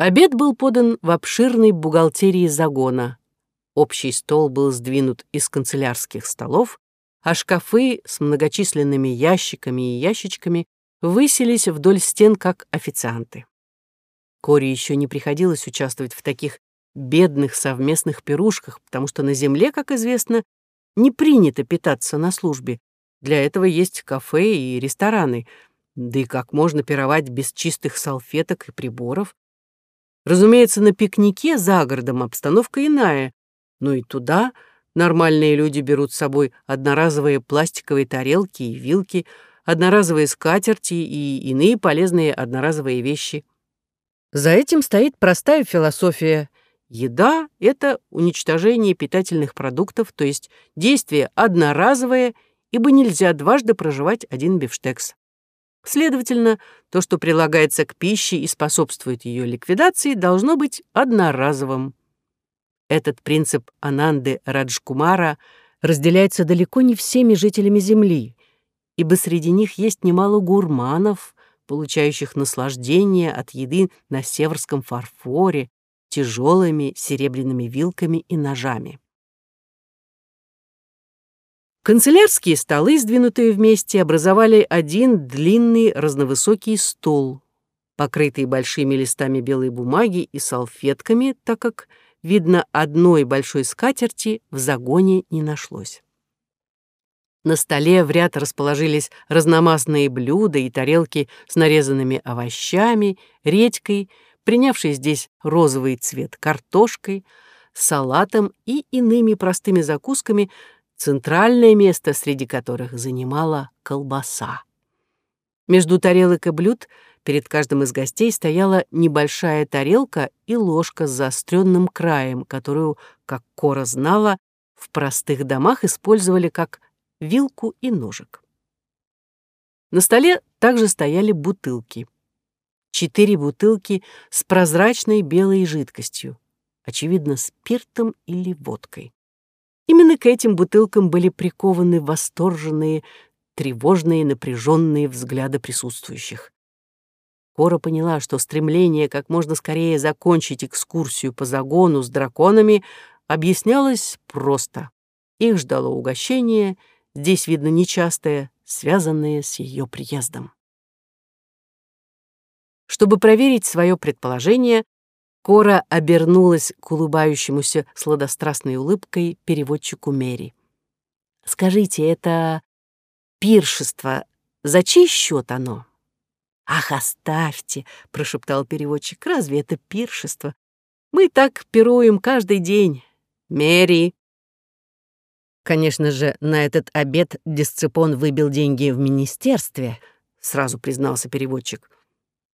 Обед был подан в обширной бухгалтерии загона. Общий стол был сдвинут из канцелярских столов, а шкафы с многочисленными ящиками и ящичками высились вдоль стен, как официанты. Коре еще не приходилось участвовать в таких бедных совместных пирушках, потому что на земле, как известно, не принято питаться на службе. Для этого есть кафе и рестораны. Да и как можно пировать без чистых салфеток и приборов? Разумеется, на пикнике за городом обстановка иная, но и туда нормальные люди берут с собой одноразовые пластиковые тарелки и вилки, одноразовые скатерти и иные полезные одноразовые вещи. За этим стоит простая философия. Еда — это уничтожение питательных продуктов, то есть действие одноразовое, ибо нельзя дважды проживать один бифштекс. Следовательно, то, что прилагается к пище и способствует ее ликвидации, должно быть одноразовым. Этот принцип Ананды Раджкумара разделяется далеко не всеми жителями Земли, ибо среди них есть немало гурманов, получающих наслаждение от еды на северском фарфоре, тяжелыми серебряными вилками и ножами. Канцелярские столы, сдвинутые вместе, образовали один длинный разновысокий стол, покрытый большими листами белой бумаги и салфетками, так как, видно, одной большой скатерти в загоне не нашлось. На столе в ряд расположились разномастные блюда и тарелки с нарезанными овощами, редькой, принявшей здесь розовый цвет картошкой, салатом и иными простыми закусками, центральное место среди которых занимала колбаса. Между тарелок и блюд перед каждым из гостей стояла небольшая тарелка и ложка с заостренным краем, которую, как Кора знала, в простых домах использовали как вилку и ножик. На столе также стояли бутылки. Четыре бутылки с прозрачной белой жидкостью, очевидно, спиртом или водкой. Именно к этим бутылкам были прикованы восторженные, тревожные, напряженные взгляды присутствующих. Кора поняла, что стремление как можно скорее закончить экскурсию по загону с драконами объяснялось просто. Их ждало угощение, здесь видно нечастое, связанное с ее приездом. Чтобы проверить свое предположение, Кора обернулась к улыбающемуся сладострастной улыбкой переводчику Мэри. «Скажите, это пиршество, за чей счет оно?» «Ах, оставьте!» — прошептал переводчик. «Разве это пиршество? Мы так пируем каждый день. Мэри!» Конечно же, на этот обед Дисципон выбил деньги в министерстве, сразу признался переводчик.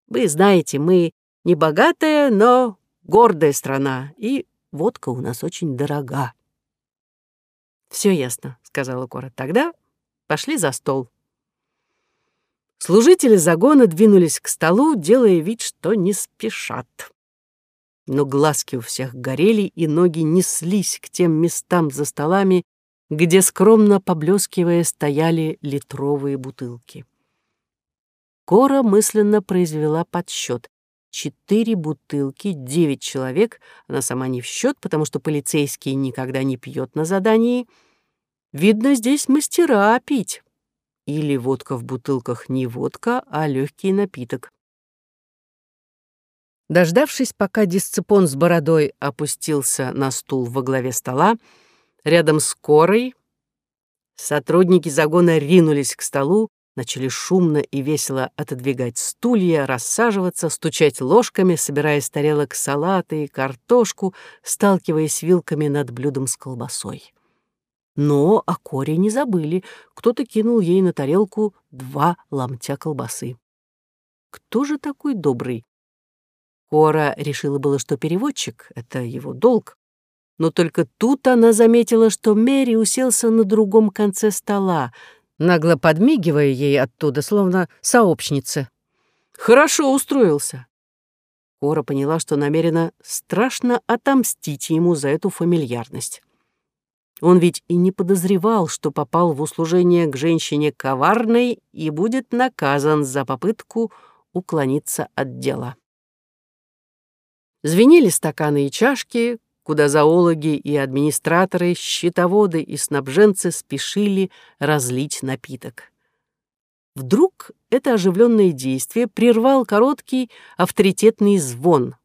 «Вы знаете, мы не богатая, но гордая страна, и водка у нас очень дорога. Все ясно, сказала Кора. Тогда пошли за стол. Служители загона двинулись к столу, делая вид, что не спешат. Но глазки у всех горели, и ноги неслись к тем местам за столами, где, скромно поблескивая, стояли литровые бутылки. Кора мысленно произвела подсчет четыре бутылки, девять человек, она сама не в счет, потому что полицейский никогда не пьет на задании. Видно, здесь мастера пить. Или водка в бутылках не водка, а легкий напиток. Дождавшись, пока дисципон с бородой опустился на стул во главе стола, рядом с Корой, сотрудники загона ринулись к столу, начали шумно и весело отодвигать стулья, рассаживаться, стучать ложками, собирая с тарелок салаты и картошку, сталкиваясь вилками над блюдом с колбасой. Но о коре не забыли. Кто-то кинул ей на тарелку два ломтя колбасы. Кто же такой добрый? Кора решила было, что переводчик — это его долг. Но только тут она заметила, что Мэри уселся на другом конце стола, нагло подмигивая ей оттуда, словно сообщница. «Хорошо устроился». Кора поняла, что намерена страшно отомстить ему за эту фамильярность. Он ведь и не подозревал, что попал в услужение к женщине коварной и будет наказан за попытку уклониться от дела. Звенели стаканы и чашки, куда зоологи и администраторы, счетоводы и снабженцы спешили разлить напиток. Вдруг это оживленное действие прервал короткий авторитетный звон.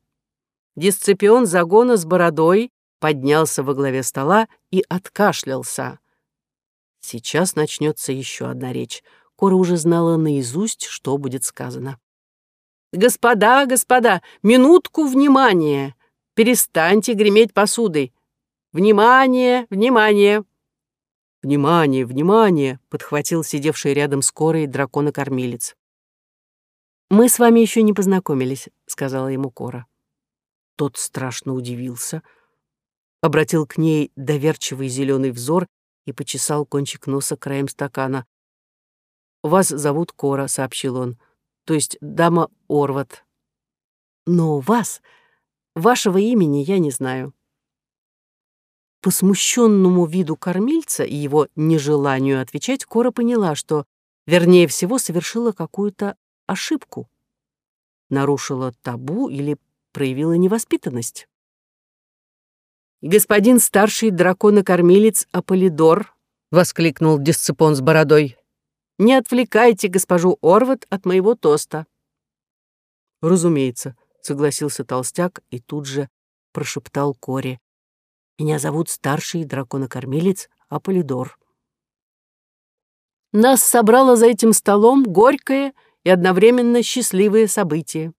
Дисципион загона с бородой поднялся во главе стола и откашлялся. Сейчас начнется еще одна речь. Кора уже знала наизусть, что будет сказано. «Господа, господа, минутку внимания! Перестаньте греметь посудой! Внимание, внимание!» «Внимание, внимание!» — подхватил сидевший рядом с Корой дракона-кормилец. «Мы с вами еще не познакомились», — сказала ему Кора. Тот страшно удивился, обратил к ней доверчивый зеленый взор и почесал кончик носа краем стакана. «Вас зовут Кора», — сообщил он, — «то есть дама Орват». «Но вас, вашего имени я не знаю». По смущенному виду кормильца и его нежеланию отвечать, Кора поняла, что, вернее всего, совершила какую-то ошибку, нарушила табу или проявила невоспитанность. «Господин старший драконокормилец Аполидор!» — воскликнул Дисципон с бородой. «Не отвлекайте госпожу Орват от моего тоста». «Разумеется», — согласился толстяк и тут же прошептал Коре. «Меня зовут старший драконокормилец Аполидор». Нас собрало за этим столом горькое и одновременно счастливое событие.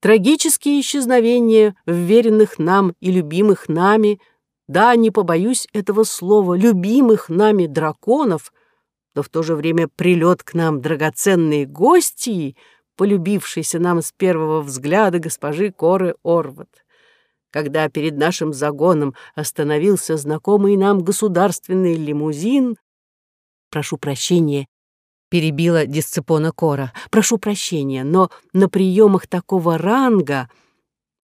Трагические исчезновения вверенных нам и любимых нами, да, не побоюсь этого слова, любимых нами драконов, но в то же время прилет к нам драгоценные гости, полюбившейся нам с первого взгляда госпожи Коры Орват. Когда перед нашим загоном остановился знакомый нам государственный лимузин, прошу прощения, перебила дисципона Кора. «Прошу прощения, но на приемах такого ранга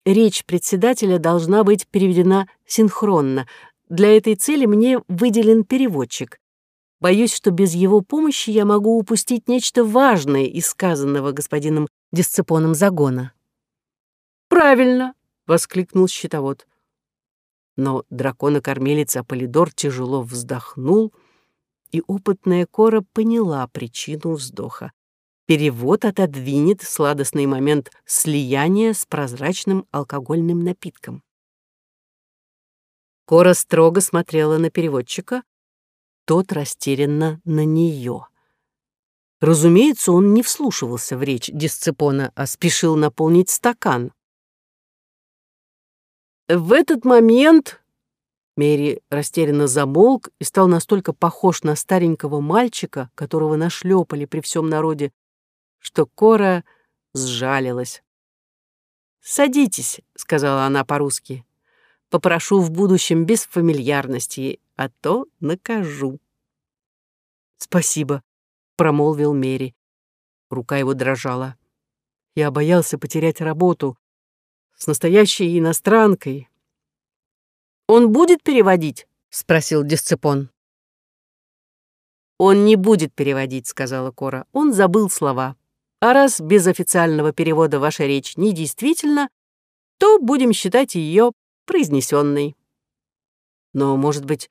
речь председателя должна быть переведена синхронно. Для этой цели мне выделен переводчик. Боюсь, что без его помощи я могу упустить нечто важное из сказанного господином дисципоном загона». «Правильно!» — воскликнул щитовод. Но дракона-кормилец Аполидор тяжело вздохнул — и опытная Кора поняла причину вздоха. Перевод отодвинет сладостный момент слияния с прозрачным алкогольным напитком. Кора строго смотрела на переводчика, тот растерянно на нее. Разумеется, он не вслушивался в речь Дисципона, а спешил наполнить стакан. В этот момент Мэри растерянно замолк и стал настолько похож на старенького мальчика, которого нашлепали при всем народе, что Кора сжалилась. «Садитесь», — сказала она по-русски. «Попрошу в будущем без фамильярности, а то накажу». «Спасибо», — промолвил Мэри. Рука его дрожала. «Я боялся потерять работу с настоящей иностранкой, «Он будет переводить?» — спросил Дисципон. «Он не будет переводить», — сказала Кора. «Он забыл слова. А раз без официального перевода ваша речь недействительна, то будем считать ее произнесенной. Но, может быть,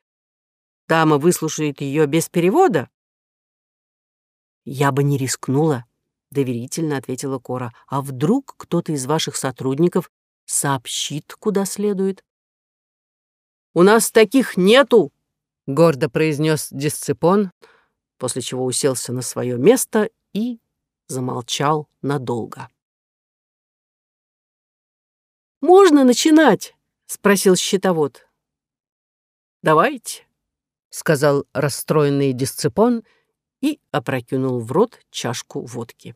дама выслушает ее без перевода?» «Я бы не рискнула», — доверительно ответила Кора. «А вдруг кто-то из ваших сотрудников сообщит, куда следует?» У нас таких нету!» — гордо произнес Дисципон, после чего уселся на свое место и замолчал надолго. «Можно начинать?» — спросил счетовод. «Давайте», — сказал расстроенный Дисципон и опрокинул в рот чашку водки.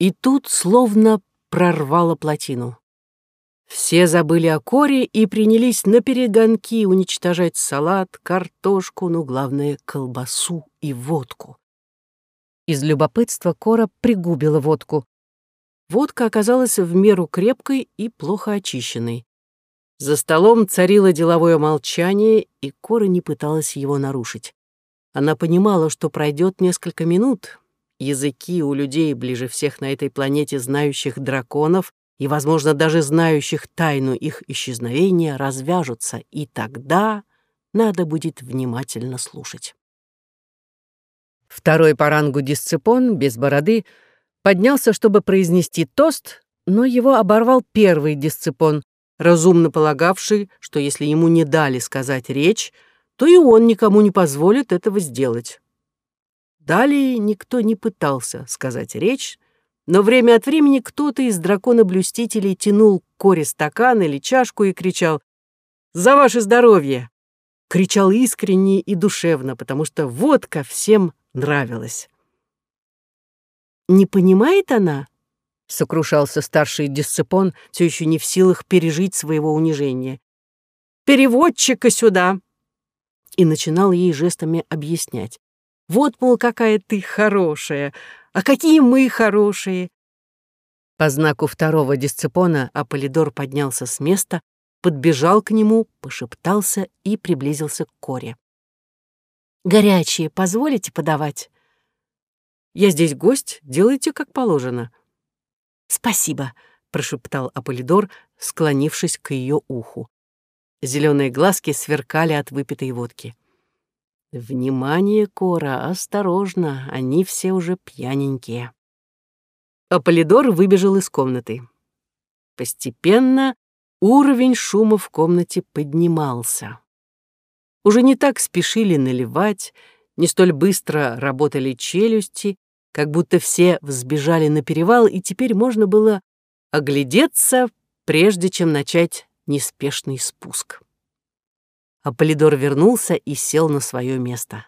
И тут словно прорвало плотину. Все забыли о коре и принялись на перегонки уничтожать салат, картошку, ну, главное, колбасу и водку. Из любопытства Кора пригубила водку. Водка оказалась в меру крепкой и плохо очищенной. За столом царило деловое молчание, и Кора не пыталась его нарушить. Она понимала, что пройдет несколько минут. Языки у людей, ближе всех на этой планете знающих драконов, и, возможно, даже знающих тайну их исчезновения развяжутся, и тогда надо будет внимательно слушать. Второй по рангу дисципон, без бороды, поднялся, чтобы произнести тост, но его оборвал первый дисципон, разумно полагавший, что если ему не дали сказать речь, то и он никому не позволит этого сделать. Далее никто не пытался сказать речь, но время от времени кто-то из дракона-блюстителей тянул коре стакан или чашку и кричал «За ваше здоровье!» Кричал искренне и душевно, потому что водка всем нравилась. «Не понимает она?» — сокрушался старший дисципон, все еще не в силах пережить своего унижения. «Переводчика сюда!» И начинал ей жестами объяснять. «Вот, мол, какая ты хорошая, а какие мы хорошие!» По знаку второго дисципона Аполидор поднялся с места, подбежал к нему, пошептался и приблизился к Коре. «Горячие позволите подавать?» «Я здесь гость, делайте как положено». «Спасибо», — прошептал Аполидор, склонившись к ее уху. Зеленые глазки сверкали от выпитой водки. «Внимание, Кора, осторожно, они все уже пьяненькие». Аполидор выбежал из комнаты. Постепенно уровень шума в комнате поднимался. Уже не так спешили наливать, не столь быстро работали челюсти, как будто все взбежали на перевал, и теперь можно было оглядеться, прежде чем начать неспешный спуск. Аполлидор вернулся и сел на свое место.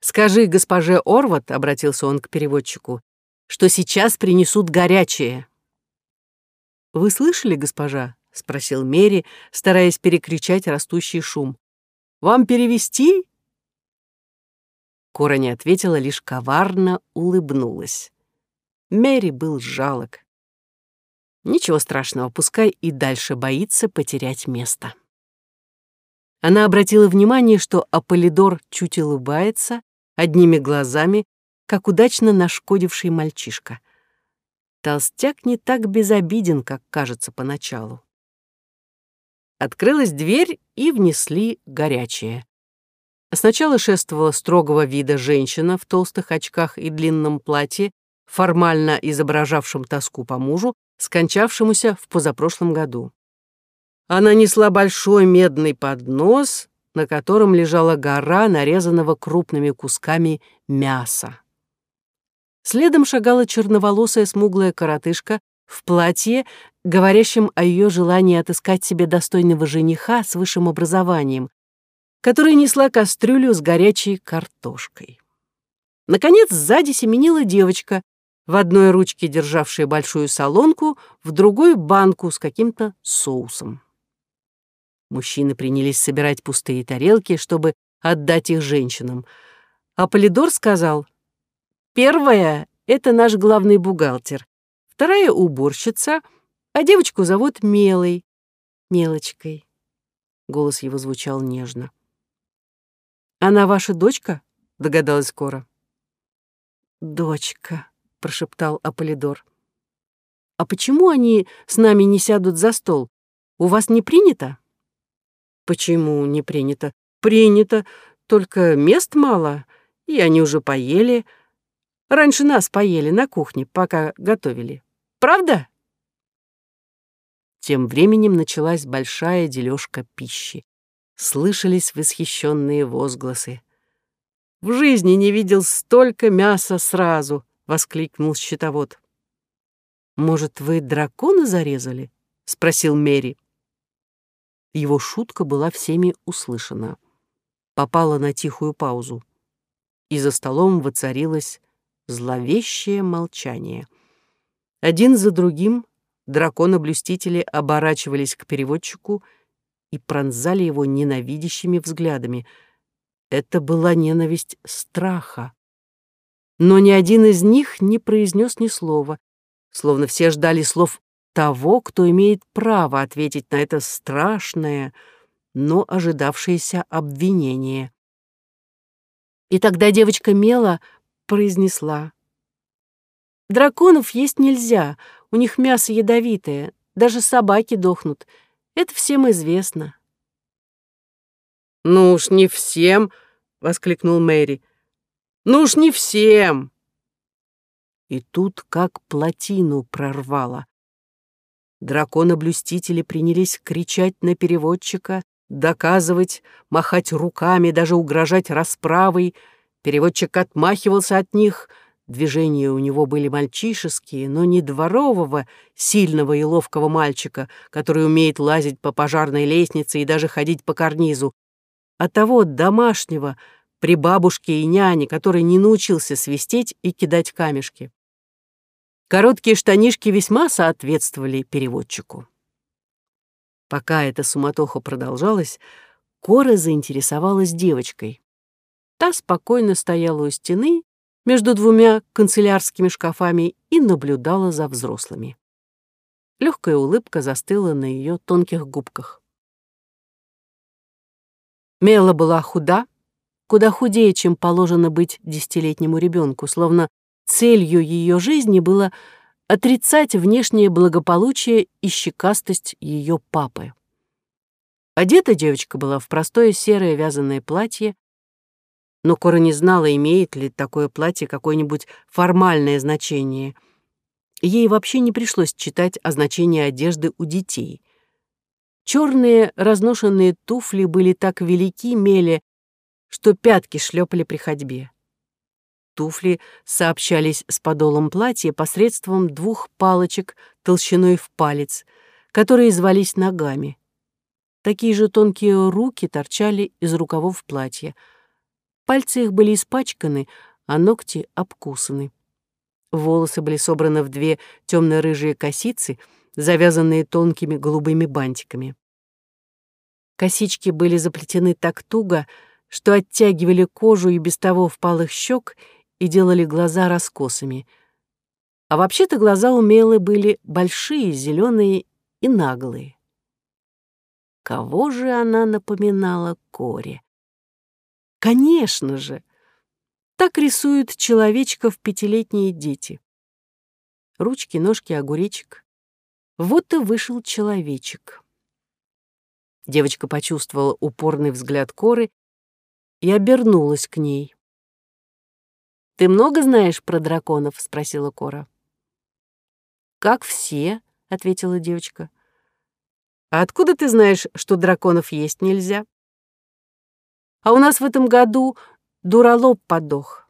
«Скажи госпоже Орват», — обратился он к переводчику, «что сейчас принесут горячее». «Вы слышали, госпожа?» — спросил Мери, стараясь перекричать растущий шум. «Вам перевести Кора не ответила, лишь коварно улыбнулась. Мэри был жалок. Ничего страшного, пускай и дальше боится потерять место. Она обратила внимание, что Аполидор чуть улыбается, одними глазами, как удачно нашкодивший мальчишка. Толстяк не так безобиден, как кажется поначалу. Открылась дверь, и внесли горячее. Сначала шествовала строгого вида женщина в толстых очках и длинном платье, формально изображавшем тоску по мужу, скончавшемуся в позапрошлом году. Она несла большой медный поднос, на котором лежала гора нарезанного крупными кусками мяса. Следом шагала черноволосая смуглая коротышка в платье, говорящем о ее желании отыскать себе достойного жениха с высшим образованием, которая несла кастрюлю с горячей картошкой. Наконец, сзади семенила девочка, в одной ручке державшая большую солонку, в другой — банку с каким-то соусом. Мужчины принялись собирать пустые тарелки, чтобы отдать их женщинам. А Полидор сказал, «Первая — это наш главный бухгалтер, вторая — уборщица, а девочку зовут Мелой, Мелочкой». Голос его звучал нежно. «Она ваша дочка?» — догадалась Кора. «Дочка», — прошептал Аполидор. «А почему они с нами не сядут за стол? У вас не принято?» «Почему не принято?» «Принято, только мест мало, и они уже поели. Раньше нас поели на кухне, пока готовили. Правда?» Тем временем началась большая дележка пищи слышались восхищенные возгласы. «В жизни не видел столько мяса сразу!» — воскликнул щитовод. «Может, вы дракона зарезали?» — спросил Мери. Его шутка была всеми услышана. Попала на тихую паузу. И за столом воцарилось зловещее молчание. Один за другим драконы-блюстители оборачивались к переводчику — и пронзали его ненавидящими взглядами. Это была ненависть страха. Но ни один из них не произнес ни слова, словно все ждали слов того, кто имеет право ответить на это страшное, но ожидавшееся обвинение. И тогда девочка Мела произнесла. «Драконов есть нельзя, у них мясо ядовитое, даже собаки дохнут. Это всем известно». «Ну уж не всем!» — воскликнул Мэри. «Ну уж не всем!» И тут как плотину прорвало. Драконы-блюстители принялись кричать на переводчика, доказывать, махать руками, даже угрожать расправой. Переводчик отмахивался от них. Движения у него были мальчишеские, но не дворового, сильного и ловкого мальчика, который умеет лазить по пожарной лестнице и даже ходить по карнизу, а того домашнего, при бабушке и няне, который не научился свистеть и кидать камешки. Короткие штанишки весьма соответствовали переводчику. Пока эта суматоха продолжалась, Кора заинтересовалась девочкой. Та спокойно стояла у стены между двумя канцелярскими шкафами и наблюдала за взрослыми. Легкая улыбка застыла на ее тонких губках. Мела была худа, куда худее, чем положено быть десятилетнему ребенку, словно целью ее жизни было отрицать внешнее благополучие и щекастость ее папы. Одета девочка была в простое серое вязаное платье, но Кора не знала, имеет ли такое платье какое-нибудь формальное значение. Ей вообще не пришлось читать о значении одежды у детей. Черные разношенные туфли были так велики мели, что пятки шлепали при ходьбе. Туфли сообщались с подолом платья посредством двух палочек толщиной в палец, которые звались ногами. Такие же тонкие руки торчали из рукавов платья. Пальцы их были испачканы, а ногти обкусаны. Волосы были собраны в две темно-рыжие косицы, завязанные тонкими голубыми бантиками. Косички были заплетены так туго, что оттягивали кожу и без того впалых щек и делали глаза раскосыми. А вообще-то глаза у были большие, зеленые и наглые. Кого же она напоминала Коре? Конечно же! Так рисуют человечков пятилетние дети. Ручки, ножки, огуречек. Вот и вышел человечек. Девочка почувствовала упорный взгляд Коры и обернулась к ней. «Ты много знаешь про драконов?» — спросила Кора. «Как все», — ответила девочка. «А откуда ты знаешь, что драконов есть нельзя?» «А у нас в этом году дуралоп подох,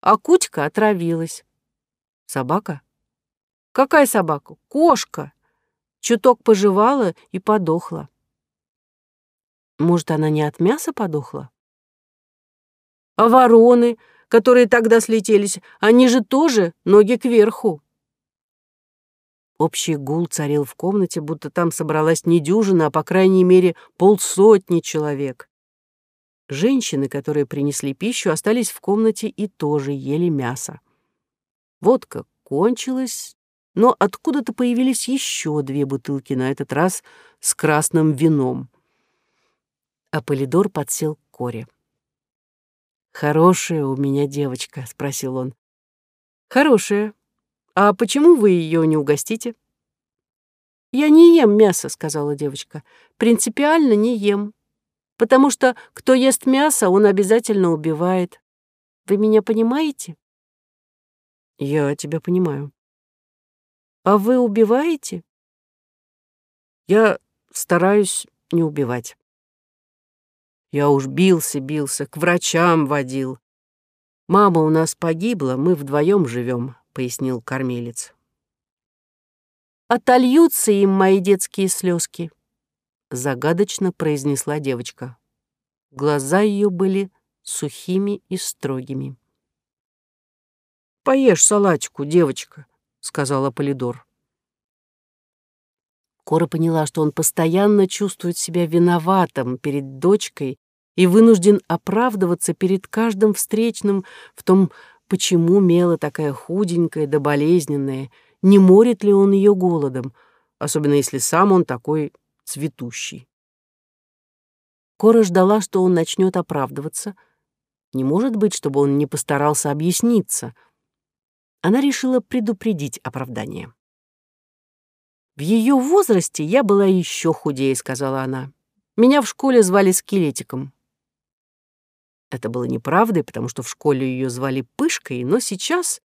а Кутька отравилась». «Собака?» «Какая собака? Кошка!» Чуток пожевала и подохла. Может, она не от мяса подохла? А вороны? которые тогда слетелись, они же тоже ноги кверху. Общий гул царил в комнате, будто там собралась не дюжина, а по крайней мере полсотни человек. Женщины, которые принесли пищу, остались в комнате и тоже ели мясо. Водка кончилась, но откуда-то появились еще две бутылки, на этот раз с красным вином. Аполидор подсел к Коре. «Хорошая у меня девочка?» — спросил он. «Хорошая. А почему вы ее не угостите?» «Я не ем мясо», — сказала девочка. «Принципиально не ем. Потому что кто ест мясо, он обязательно убивает. Вы меня понимаете?» «Я тебя понимаю». «А вы убиваете?» «Я стараюсь не убивать». Я уж бился, бился, к врачам водил. Мама у нас погибла, мы вдвоем живем, пояснил кормилец. Отольются им мои детские слезки, загадочно произнесла девочка. Глаза ее были сухими и строгими. «Поешь салатику, девочка», — сказала Полидор. Кора поняла, что он постоянно чувствует себя виноватым перед дочкой и вынужден оправдываться перед каждым встречным в том, почему Мела такая худенькая да болезненная, не морит ли он ее голодом, особенно если сам он такой цветущий. Кора ждала, что он начнет оправдываться. Не может быть, чтобы он не постарался объясниться. Она решила предупредить оправдание. В ее возрасте я была еще худее, сказала она. Меня в школе звали скелетиком. Это было неправдой, потому что в школе ее звали Пышкой, но сейчас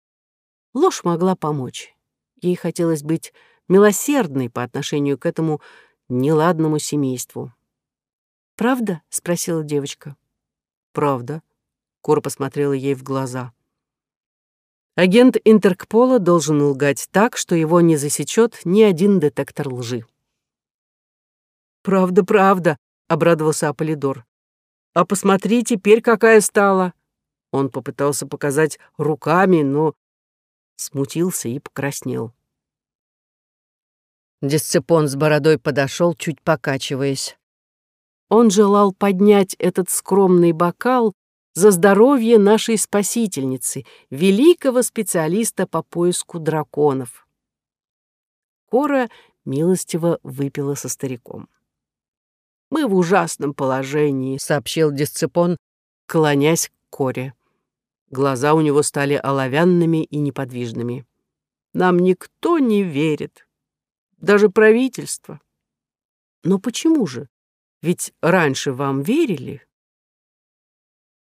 ложь могла помочь. Ей хотелось быть милосердной по отношению к этому неладному семейству. «Правда?» — спросила девочка. «Правда», — Кора посмотрела ей в глаза. Агент Интеркпола должен лгать так, что его не засечет ни один детектор лжи. «Правда, правда», — обрадовался Аполидор. «А посмотри теперь, какая стала!» Он попытался показать руками, но смутился и покраснел. Дисципон с бородой подошел, чуть покачиваясь. Он желал поднять этот скромный бокал за здоровье нашей спасительницы, великого специалиста по поиску драконов. Кора милостиво выпила со стариком. «Мы в ужасном положении», — сообщил Дисципон, клонясь к Коре. Глаза у него стали оловянными и неподвижными. «Нам никто не верит, даже правительство». «Но почему же? Ведь раньше вам верили?»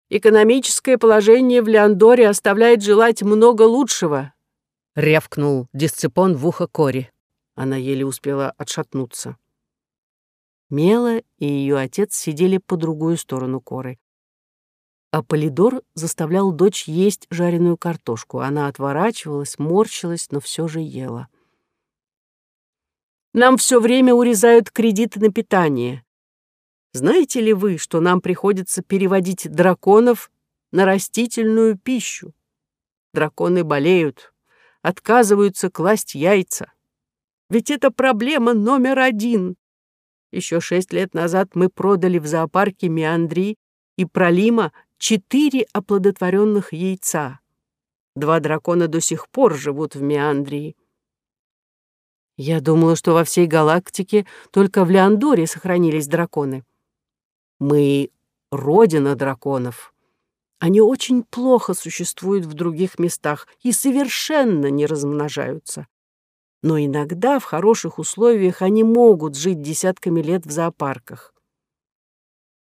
Экономическое положение в Леандоре оставляет желать много лучшего», — рявкнул Дисципон в ухо Кори. Она еле успела отшатнуться. Мела и ее отец сидели по другую сторону Коры. А Полидор заставлял дочь есть жареную картошку. Она отворачивалась, морщилась, но все же ела. «Нам все время урезают кредиты на питание. Знаете ли вы, что нам приходится переводить драконов на растительную пищу? Драконы болеют, отказываются класть яйца. Ведь это проблема номер один. Еще шесть лет назад мы продали в зоопарке Миандри и Пролима четыре оплодотворенных яйца. Два дракона до сих пор живут в Миандрии. Я думала, что во всей галактике только в Леандоре сохранились драконы. Мы — родина драконов. Они очень плохо существуют в других местах и совершенно не размножаются. Но иногда в хороших условиях они могут жить десятками лет в зоопарках.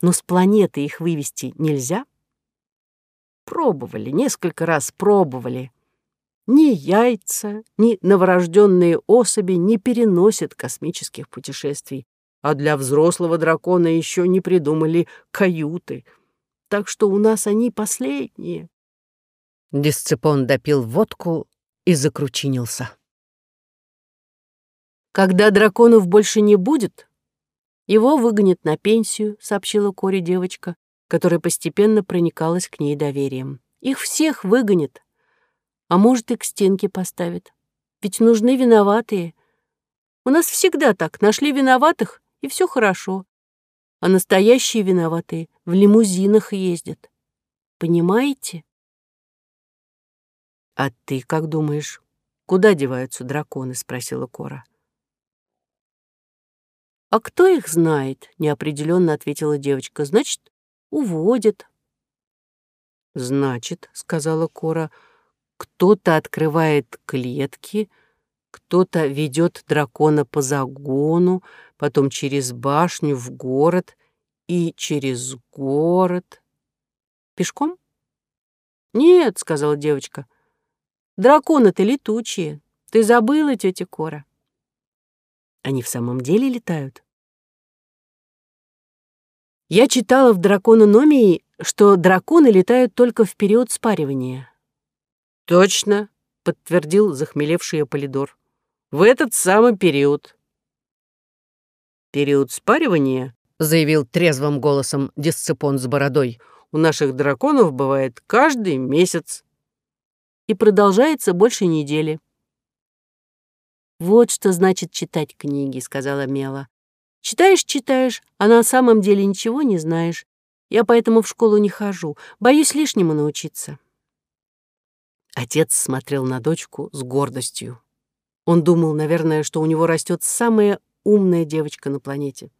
Но с планеты их вывести нельзя? Пробовали, несколько раз пробовали. Ни яйца, ни новорожденные особи не переносят космических путешествий а для взрослого дракона еще не придумали каюты. Так что у нас они последние. Дисципон допил водку и закручинился. «Когда драконов больше не будет, его выгонят на пенсию», — сообщила Коре девочка, которая постепенно проникалась к ней доверием. «Их всех выгонят, а может, и к стенке поставят. Ведь нужны виноватые. У нас всегда так, нашли виноватых, и все хорошо. А настоящие виноватые в лимузинах ездят. Понимаете? «А ты как думаешь, куда деваются драконы?» — спросила Кора. «А кто их знает?» — неопределенно ответила девочка. «Значит, уводят». «Значит», — сказала Кора, — «кто-то открывает клетки, кто-то ведет дракона по загону, потом через башню в город и через город. Пешком? Нет, сказала девочка. Драконы-то летучие. Ты забыла, тетя Кора? Они в самом деле летают? Я читала в дракономии, что драконы летают только в период спаривания. Точно, подтвердил захмелевший Аполидор в этот самый период. «Период спаривания», — заявил трезвым голосом Дисципон с бородой, «у наших драконов бывает каждый месяц и продолжается больше недели». «Вот что значит читать книги», — сказала Мела. «Читаешь, читаешь, а на самом деле ничего не знаешь. Я поэтому в школу не хожу, боюсь лишнему научиться». Отец смотрел на дочку с гордостью. Он думал, наверное, что у него растет самая умная девочка на планете.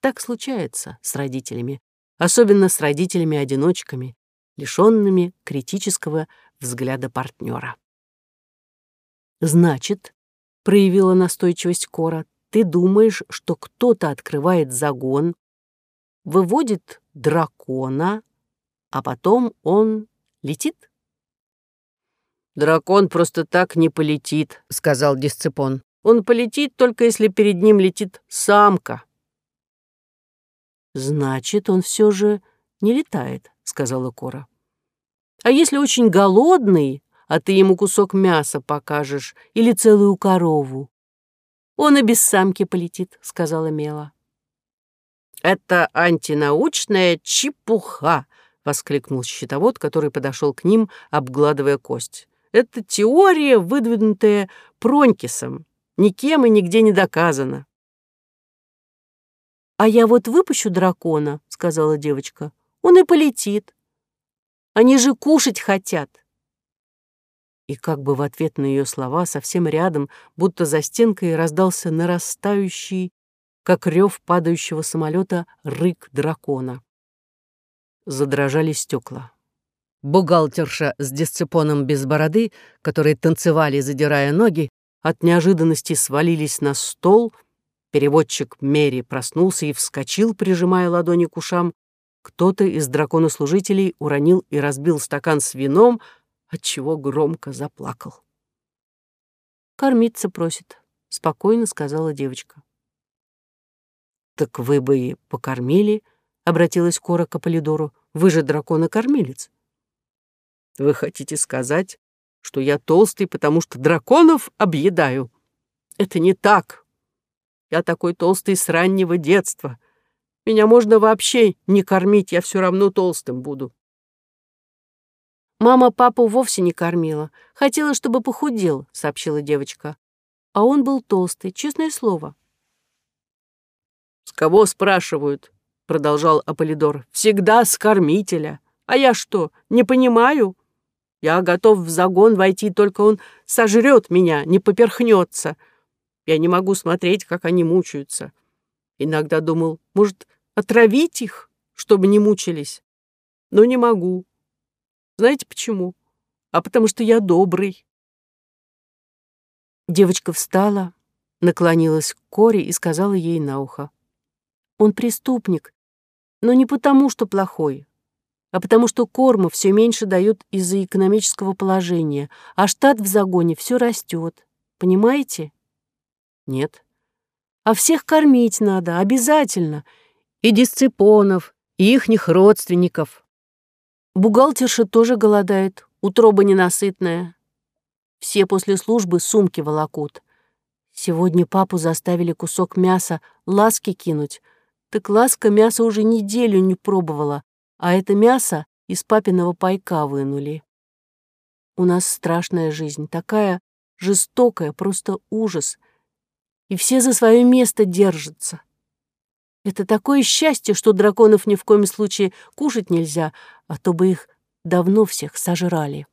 Так случается с родителями, особенно с родителями-одиночками, лишенными критического взгляда партнера. Значит, проявила настойчивость Кора. «Ты думаешь, что кто-то открывает загон, выводит дракона, а потом он летит?» «Дракон просто так не полетит», — сказал Дисципон. «Он полетит, только если перед ним летит самка». «Значит, он все же не летает», — сказала Кора. «А если очень голодный, а ты ему кусок мяса покажешь или целую корову?» «Он и без самки полетит», — сказала Мела. «Это антинаучная чепуха», — воскликнул щитовод, который подошел к ним, обгладывая кость. Это теория, выдвинутая Пронькисом, никем и нигде не доказана. «А я вот выпущу дракона», — сказала девочка. «Он и полетит. Они же кушать хотят». И как бы в ответ на ее слова совсем рядом, будто за стенкой, раздался нарастающий, как рев падающего самолета, рык дракона. Задрожали стекла. Бухгалтерша с дисципоном без бороды, которые танцевали, задирая ноги, от неожиданности свалились на стол. Переводчик Мери проснулся и вскочил, прижимая ладони к ушам. Кто-то из драконослужителей уронил и разбил стакан с вином, отчего громко заплакал. «Кормиться просит», — спокойно сказала девочка. «Так вы бы и покормили», — обратилась Кора к Аполидору. «Вы же дракона-кормилец». Вы хотите сказать, что я толстый, потому что драконов объедаю? Это не так. Я такой толстый с раннего детства. Меня можно вообще не кормить, я все равно толстым буду. Мама папу вовсе не кормила. Хотела, чтобы похудел, сообщила девочка. А он был толстый, честное слово. С кого спрашивают? Продолжал Аполидор. Всегда с кормителя. А я что, не понимаю? Я готов в загон войти, только он сожрет меня, не поперхнется. Я не могу смотреть, как они мучаются. Иногда думал, может, отравить их, чтобы не мучились. Но не могу. Знаете почему? А потому что я добрый. Девочка встала, наклонилась к Коре и сказала ей на ухо. Он преступник, но не потому, что плохой, а потому что корма все меньше дают из-за экономического положения, а штат в загоне все растет. Понимаете? Нет. А всех кормить надо, обязательно. И дисципонов, и ихних родственников. Бухгалтерша тоже голодает, утроба ненасытная. Все после службы сумки волокут. Сегодня папу заставили кусок мяса ласки кинуть. Так ласка мясо уже неделю не пробовала, а это мясо из папиного пайка вынули. У нас страшная жизнь, такая жестокая, просто ужас. И все за свое место держатся. Это такое счастье, что драконов ни в коем случае кушать нельзя, а то бы их давно всех сожрали.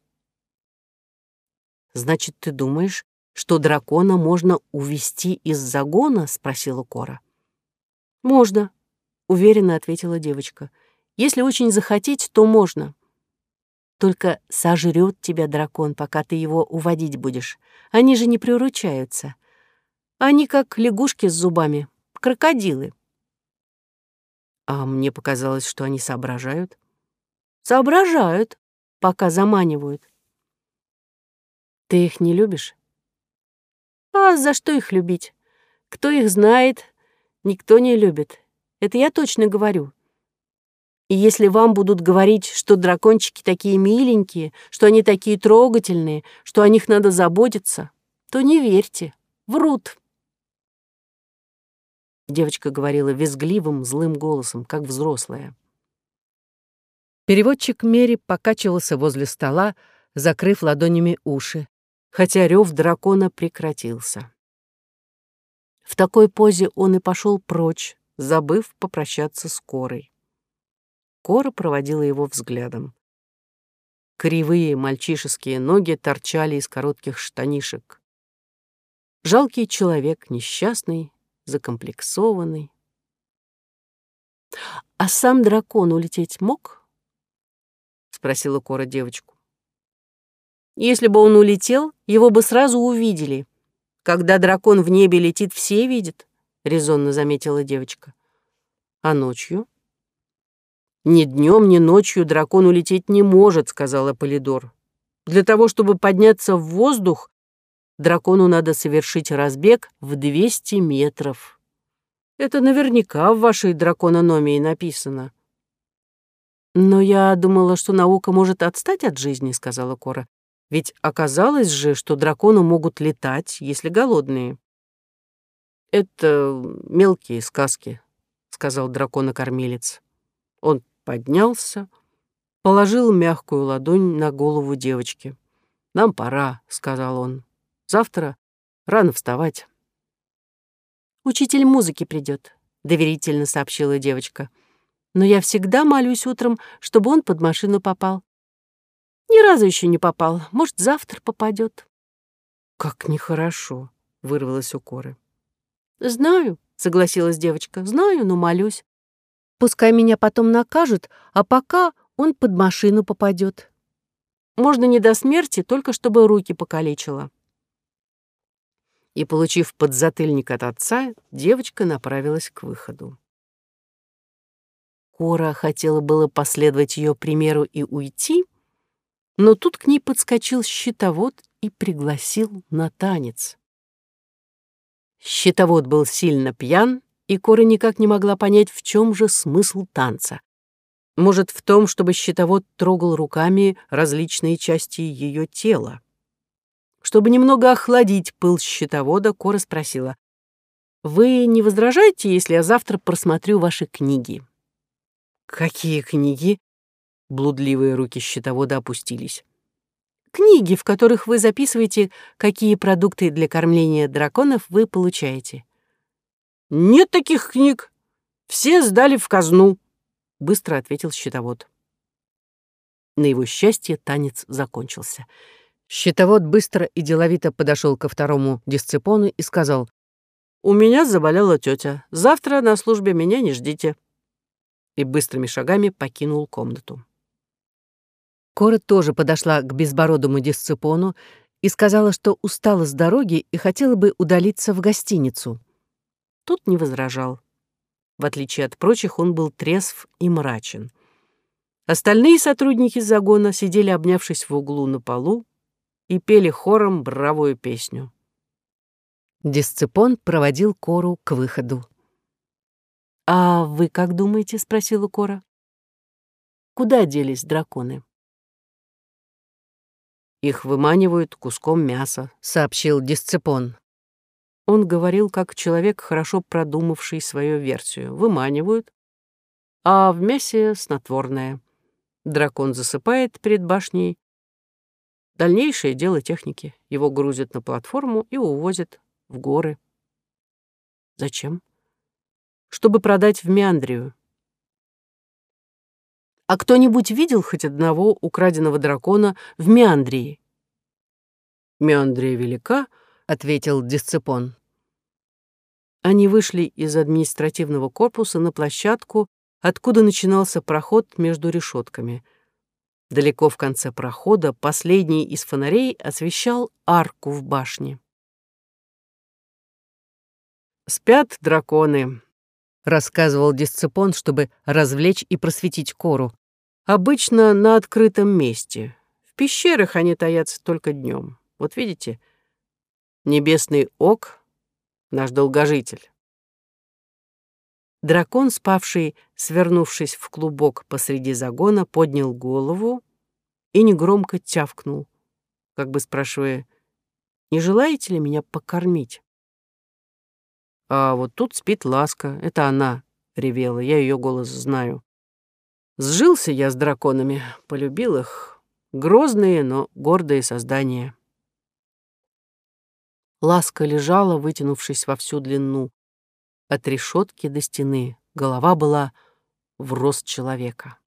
«Значит, ты думаешь, что дракона можно увести из загона?» — спросила Кора. «Можно», — уверенно ответила девочка. Если очень захотеть, то можно. Только сожрет тебя дракон, пока ты его уводить будешь. Они же не приручаются. Они как лягушки с зубами, крокодилы. А мне показалось, что они соображают. Соображают, пока заманивают. Ты их не любишь? А за что их любить? Кто их знает, никто не любит. Это я точно говорю. И если вам будут говорить, что дракончики такие миленькие, что они такие трогательные, что о них надо заботиться, то не верьте, врут. Девочка говорила визгливым, злым голосом, как взрослая. Переводчик Мери покачивался возле стола, закрыв ладонями уши, хотя рев дракона прекратился. В такой позе он и пошел прочь, забыв попрощаться с Корой. Кора проводила его взглядом. Кривые мальчишеские ноги торчали из коротких штанишек. Жалкий человек, несчастный, закомплексованный. «А сам дракон улететь мог?» — спросила Кора девочку. «Если бы он улетел, его бы сразу увидели, Когда дракон в небе летит, все видят, резонно заметила девочка. А ночью? Ни днем, ни ночью дракон улететь не может, сказала Полидор. Для того, чтобы подняться в воздух, дракону надо совершить разбег в 200 метров. Это наверняка в вашей дракономии написано. Но я думала, что наука может отстать от жизни, сказала Кора. Ведь оказалось же, что драконы могут летать, если голодные. Это мелкие сказки, сказал драконокормилец. Он поднялся, положил мягкую ладонь на голову девочки. «Нам пора», — сказал он. «Завтра рано вставать». «Учитель музыки придет», — доверительно сообщила девочка. «Но я всегда молюсь утром, чтобы он под машину попал. Ни разу еще не попал. Может, завтра попадет. Как нехорошо, вырвалось у Коры. Знаю, согласилась девочка. Знаю, но молюсь. Пускай меня потом накажут, а пока он под машину попадет. Можно не до смерти, только чтобы руки покалечила. И, получив подзатыльник от отца, девочка направилась к выходу. Кора хотела было последовать ее примеру и уйти, но тут к ней подскочил щитовод и пригласил на танец. Щитовод был сильно пьян, и Кора никак не могла понять, в чем же смысл танца. Может, в том, чтобы щитовод трогал руками различные части ее тела. Чтобы немного охладить пыл щитовода, Кора спросила, «Вы не возражаете, если я завтра просмотрю ваши книги?» «Какие книги?» Блудливые руки счетовода опустились. «Книги, в которых вы записываете, какие продукты для кормления драконов вы получаете». «Нет таких книг. Все сдали в казну», — быстро ответил счетовод. На его счастье танец закончился. Счетовод быстро и деловито подошел ко второму дисципону и сказал, «У меня заболела тетя. Завтра на службе меня не ждите». И быстрыми шагами покинул комнату. Кора тоже подошла к безбородому дисципону и сказала, что устала с дороги и хотела бы удалиться в гостиницу. Тот не возражал. В отличие от прочих, он был трезв и мрачен. Остальные сотрудники загона сидели, обнявшись в углу на полу, и пели хором бравую песню. Дисципон проводил Кору к выходу. «А вы как думаете?» — спросила Кора. «Куда делись драконы?» Их выманивают куском мяса», — сообщил Дисципон. Он говорил как человек, хорошо продумавший свою версию. Выманивают, а в мясе снотворное. Дракон засыпает перед башней. Дальнейшее дело техники. Его грузят на платформу и увозят в горы. Зачем? Чтобы продать в Меандрию. А кто-нибудь видел хоть одного украденного дракона в Меандрии? Меандрия велика, ответил Дисципон. Они вышли из административного корпуса на площадку, откуда начинался проход между решетками. Далеко в конце прохода последний из фонарей освещал арку в башне. «Спят драконы», — рассказывал Дисципон, чтобы развлечь и просветить Кору. Обычно на открытом месте. В пещерах они таятся только днем. Вот видите, небесный ок — наш долгожитель. Дракон, спавший, свернувшись в клубок посреди загона, поднял голову и негромко тявкнул, как бы спрашивая, «Не желаете ли меня покормить?» А вот тут спит Ласка, это она ревела, я ее голос знаю. Сжился я с драконами, полюбил их. Грозные, но гордые создания. Ласка лежала, вытянувшись во всю длину. От решетки до стены голова была в рост человека.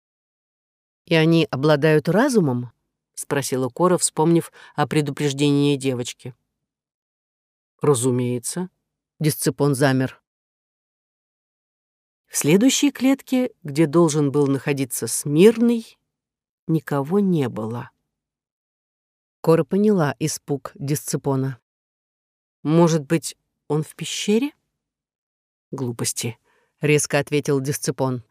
«И они обладают разумом?» — спросила Кора, вспомнив о предупреждении девочки. «Разумеется», — Дисципон замер. В следующей клетке, где должен был находиться Смирный, никого не было. Кора поняла испуг Дисципона. Может быть, он в пещере? Глупости, резко ответил Дисципон.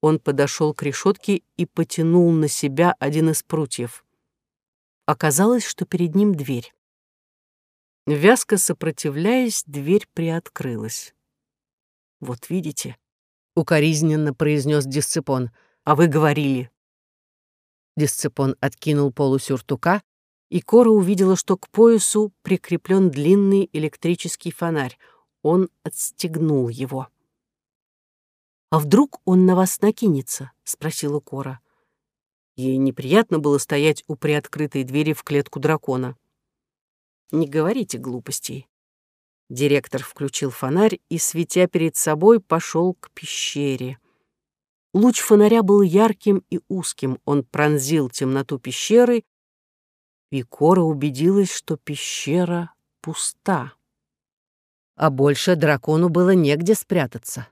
Он подошел к решетке и потянул на себя один из прутьев. Оказалось, что перед ним дверь. Вязко сопротивляясь, дверь приоткрылась. «Вот видите», — укоризненно произнес Дисципон, — «а вы говорили». Дисципон откинул полу сюртука, и Кора увидела, что к поясу прикреплен длинный электрический фонарь. Он отстегнул его. «А вдруг он на вас накинется?» — спросила Кора. Ей неприятно было стоять у приоткрытой двери в клетку дракона. Не говорите глупостей. Директор включил фонарь и, светя перед собой, пошел к пещере. Луч фонаря был ярким и узким, он пронзил темноту пещеры, и Кора убедилась, что пещера пуста. А больше дракону было негде спрятаться.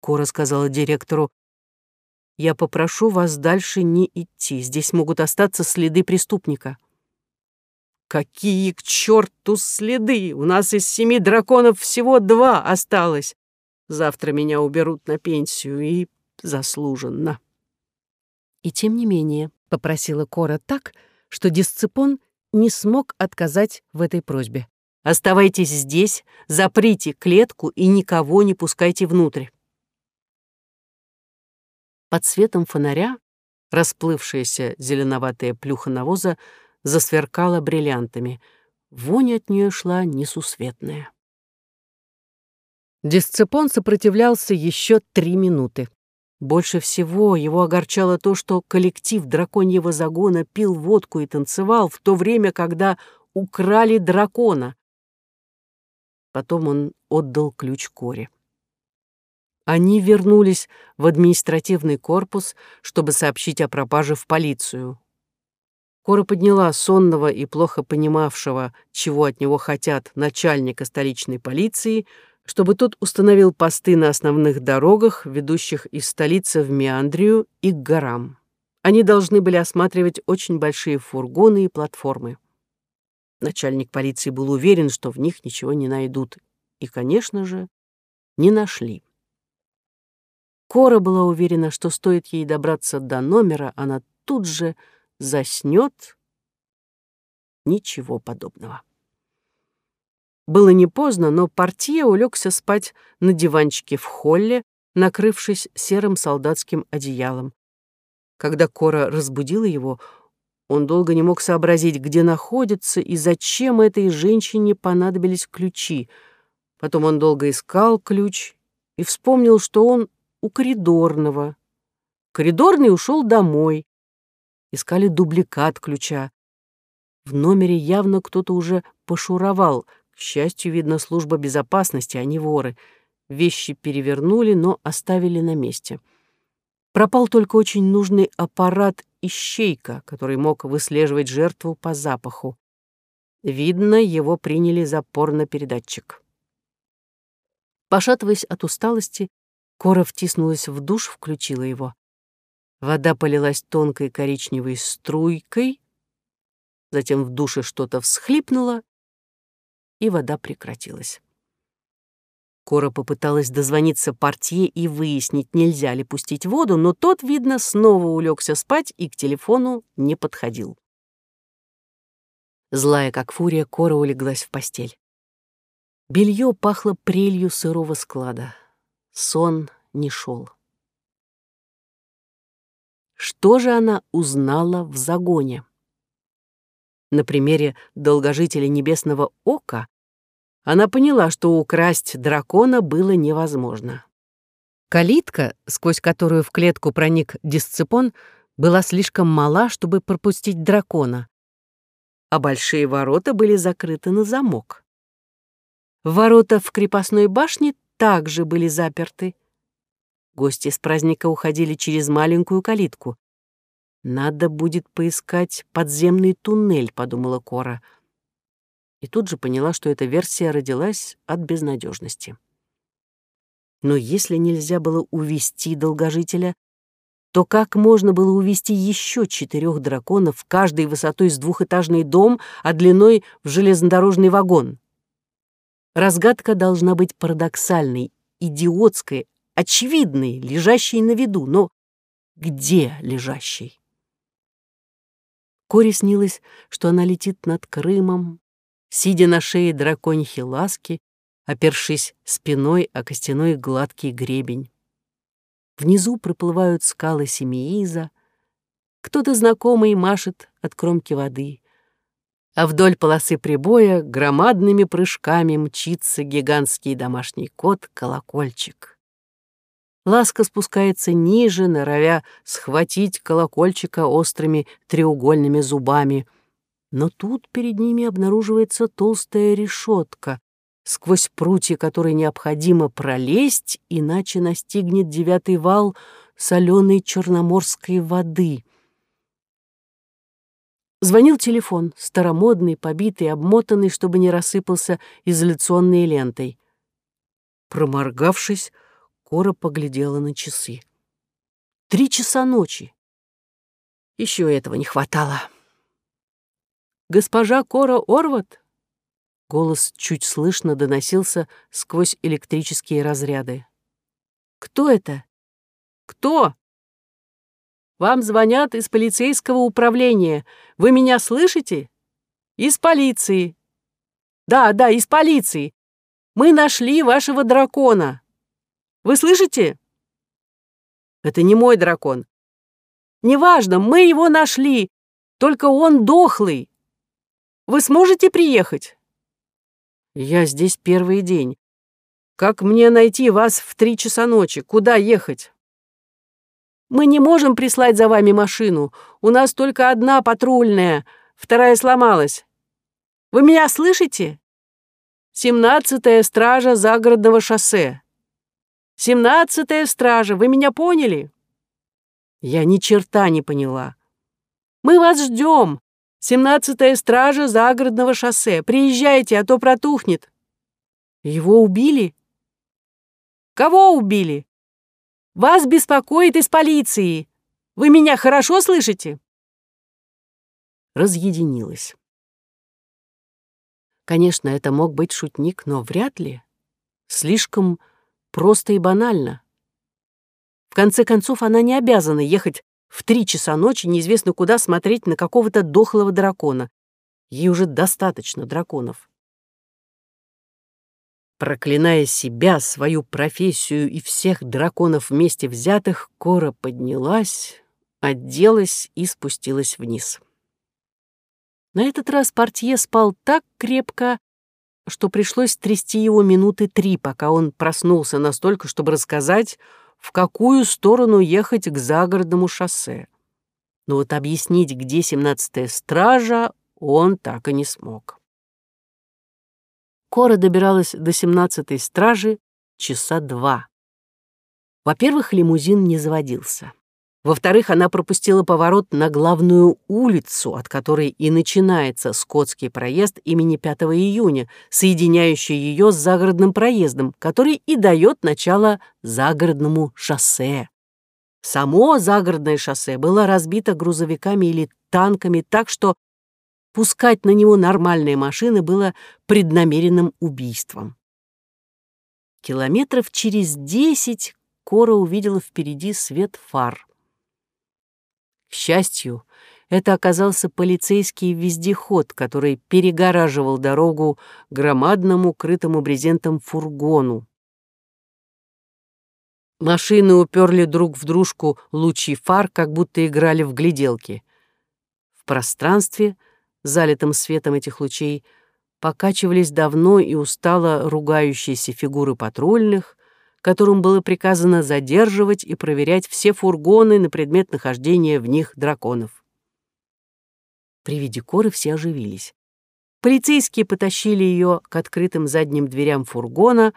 Кора сказала директору, «Я попрошу вас дальше не идти, здесь могут остаться следы преступника». Какие к черту следы! У нас из семи драконов всего два осталось. Завтра меня уберут на пенсию и заслуженно. И тем не менее, попросила Кора так, что Дисципон не смог отказать в этой просьбе. «Оставайтесь здесь, заприте клетку и никого не пускайте внутрь». Под светом фонаря расплывшаяся зеленоватая плюха навоза засверкала бриллиантами. Вонь от нее шла несусветная. Дисципон сопротивлялся еще три минуты. Больше всего его огорчало то, что коллектив драконьего загона пил водку и танцевал в то время, когда украли дракона. Потом он отдал ключ Коре. Они вернулись в административный корпус, чтобы сообщить о пропаже в полицию. Кора подняла сонного и плохо понимавшего, чего от него хотят начальника столичной полиции, чтобы тот установил посты на основных дорогах, ведущих из столицы в Меандрию и к горам. Они должны были осматривать очень большие фургоны и платформы. Начальник полиции был уверен, что в них ничего не найдут. И, конечно же, не нашли. Кора была уверена, что стоит ей добраться до номера, она тут же заснет. Ничего подобного. Было не поздно, но портье улегся спать на диванчике в холле, накрывшись серым солдатским одеялом. Когда Кора разбудила его, он долго не мог сообразить, где находится и зачем этой женщине понадобились ключи. Потом он долго искал ключ и вспомнил, что он у коридорного. Коридорный ушел домой, искали дубликат ключа. В номере явно кто-то уже пошуровал. К счастью, видно, служба безопасности, а не воры. Вещи перевернули, но оставили на месте. Пропал только очень нужный аппарат ищейка, который мог выслеживать жертву по запаху. Видно, его приняли за порнопередатчик. Пошатываясь от усталости, Кора втиснулась в душ, включила его. Вода полилась тонкой коричневой струйкой, затем в душе что-то всхлипнуло, и вода прекратилась. Кора попыталась дозвониться портье и выяснить, нельзя ли пустить воду, но тот, видно, снова улегся спать и к телефону не подходил. Злая, как фурия, Кора улеглась в постель. Белье пахло прелью сырого склада. Сон не шел. Что же она узнала в загоне? На примере долгожителя Небесного Ока она поняла, что украсть дракона было невозможно. Калитка, сквозь которую в клетку проник дисципон, была слишком мала, чтобы пропустить дракона, а большие ворота были закрыты на замок. Ворота в крепостной башне также были заперты, Гости с праздника уходили через маленькую калитку. «Надо будет поискать подземный туннель», — подумала Кора. И тут же поняла, что эта версия родилась от безнадежности. Но если нельзя было увести долгожителя, то как можно было увести еще четырех драконов, каждой высотой с двухэтажный дом, а длиной в железнодорожный вагон? Разгадка должна быть парадоксальной, идиотской, очевидной, лежащей на виду, но где лежащей? Коре снилось, что она летит над Крымом, сидя на шее драконьхи ласки, опершись спиной о костяной гладкий гребень. Внизу проплывают скалы Семииза, кто-то знакомый машет от кромки воды, а вдоль полосы прибоя громадными прыжками мчится гигантский домашний кот-колокольчик. Ласка спускается ниже, норовя схватить колокольчика острыми треугольными зубами. Но тут перед ними обнаруживается толстая решетка, сквозь прутья которой необходимо пролезть, иначе настигнет девятый вал соленой черноморской воды. Звонил телефон, старомодный, побитый, обмотанный, чтобы не рассыпался изоляционной лентой. Проморгавшись, Кора поглядела на часы. Три часа ночи. Еще этого не хватало. «Госпожа Кора Орват?» Голос чуть слышно доносился сквозь электрические разряды. «Кто это? Кто?» «Вам звонят из полицейского управления. Вы меня слышите?» «Из полиции». «Да, да, из полиции. Мы нашли вашего дракона. Вы слышите?» «Это не мой дракон». «Неважно, мы его нашли, только он дохлый. Вы сможете приехать?» Я здесь первый день. Как мне найти вас в три часа ночи? Куда ехать? Мы не можем прислать за вами машину. У нас только одна патрульная, вторая сломалась. Вы меня слышите? Семнадцатая стража загородного шоссе. Семнадцатая стража, вы меня поняли? Я ни черта не поняла. Мы вас ждем. Семнадцатая стража загородного шоссе. Приезжайте, а то протухнет. Его убили? Кого убили? Вас беспокоит из полиции. Вы меня хорошо слышите? Разъединилась. Конечно, это мог быть шутник, но вряд ли. Слишком просто и банально. В конце концов, она не обязана ехать в три часа ночи неизвестно куда смотреть на какого-то дохлого дракона. Ей уже достаточно драконов. Проклиная себя, свою профессию и всех драконов вместе взятых, Кора поднялась, оделась и спустилась вниз. На этот раз портье спал так крепко, что пришлось трясти его минуты три, пока он проснулся настолько, чтобы рассказать, в какую сторону ехать к загородному шоссе. Но вот объяснить, где семнадцатая стража, он так и не смог. Кора добиралась до семнадцатой стражи часа два. Во-первых, лимузин не заводился. Во-вторых, она пропустила поворот на главную улицу, от которой и начинается Скотский проезд имени 5 июня, соединяющий ее с загородным проездом, который и дает начало загородному шоссе. Само загородное шоссе было разбито грузовиками или танками так, что пускать на него нормальные машины было преднамеренным убийством. Километров через десять Кора увидела впереди свет фар. К счастью, это оказался полицейский вездеход, который перегораживал дорогу громадному крытому брезентом фургону. Машины уперли друг в дружку лучи фар, как будто играли в гляделки. В пространстве, залитом светом этих лучей, покачивались давно и устало ругающиеся фигуры патрульных, которым было приказано задерживать и проверять все фургоны на предмет нахождения в них драконов. При виде коры все оживились. Полицейские потащили ее к открытым задним дверям фургона,